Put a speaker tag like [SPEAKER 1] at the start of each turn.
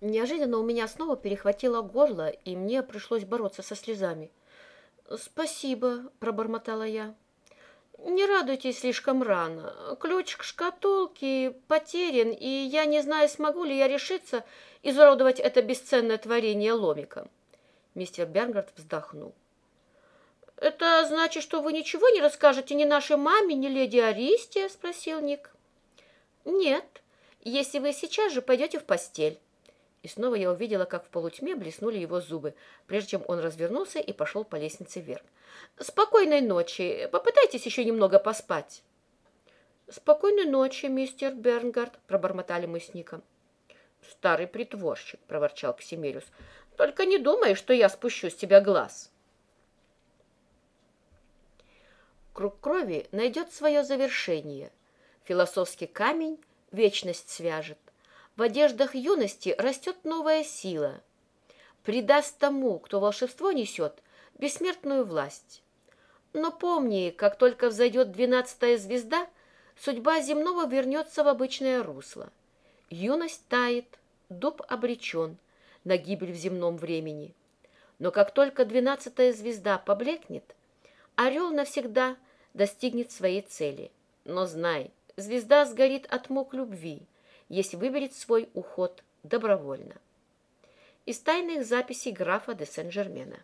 [SPEAKER 1] Неожиданно у меня снова перехватило горло, и мне пришлось бороться со слезами. «Спасибо», — пробормотала я. «Не радуйтесь слишком рано. Ключ к шкатулке потерян, и я не знаю, смогу ли я решиться изуродовать это бесценное творение ломиком». Мистер Бернгард вздохнул. «Это значит, что вы ничего не расскажете ни нашей маме, ни леди Аристе?» — спросил Ник. «Нет, если вы сейчас же пойдете в постель». И снова я увидела, как в полутьме блеснули его зубы, прежде чем он развернулся и пошел по лестнице вверх. «Спокойной ночи. Попытайтесь еще немного поспать». «Спокойной ночи, мистер Бернгард», — пробормотали мы с Ником. «Старый притворщик», — проворчал Ксимериус. «Только не думай, что я спущу с тебя глаз». Круг крови найдет свое завершение. Философский камень вечность свяжет. В одеждах юности растет новая сила. Придаст тому, кто волшебство несет, бессмертную власть. Но помни, как только взойдет двенадцатая звезда, судьба земного вернется в обычное русло. Юность тает, дуб обречен на гибель в земном времени. Но как только двенадцатая звезда поблекнет, орел навсегда достигнет своей цели. Но знай, звезда сгорит от мук любви – если выберет свой уход добровольно. Из тайных записей графа де Сен-Жермена.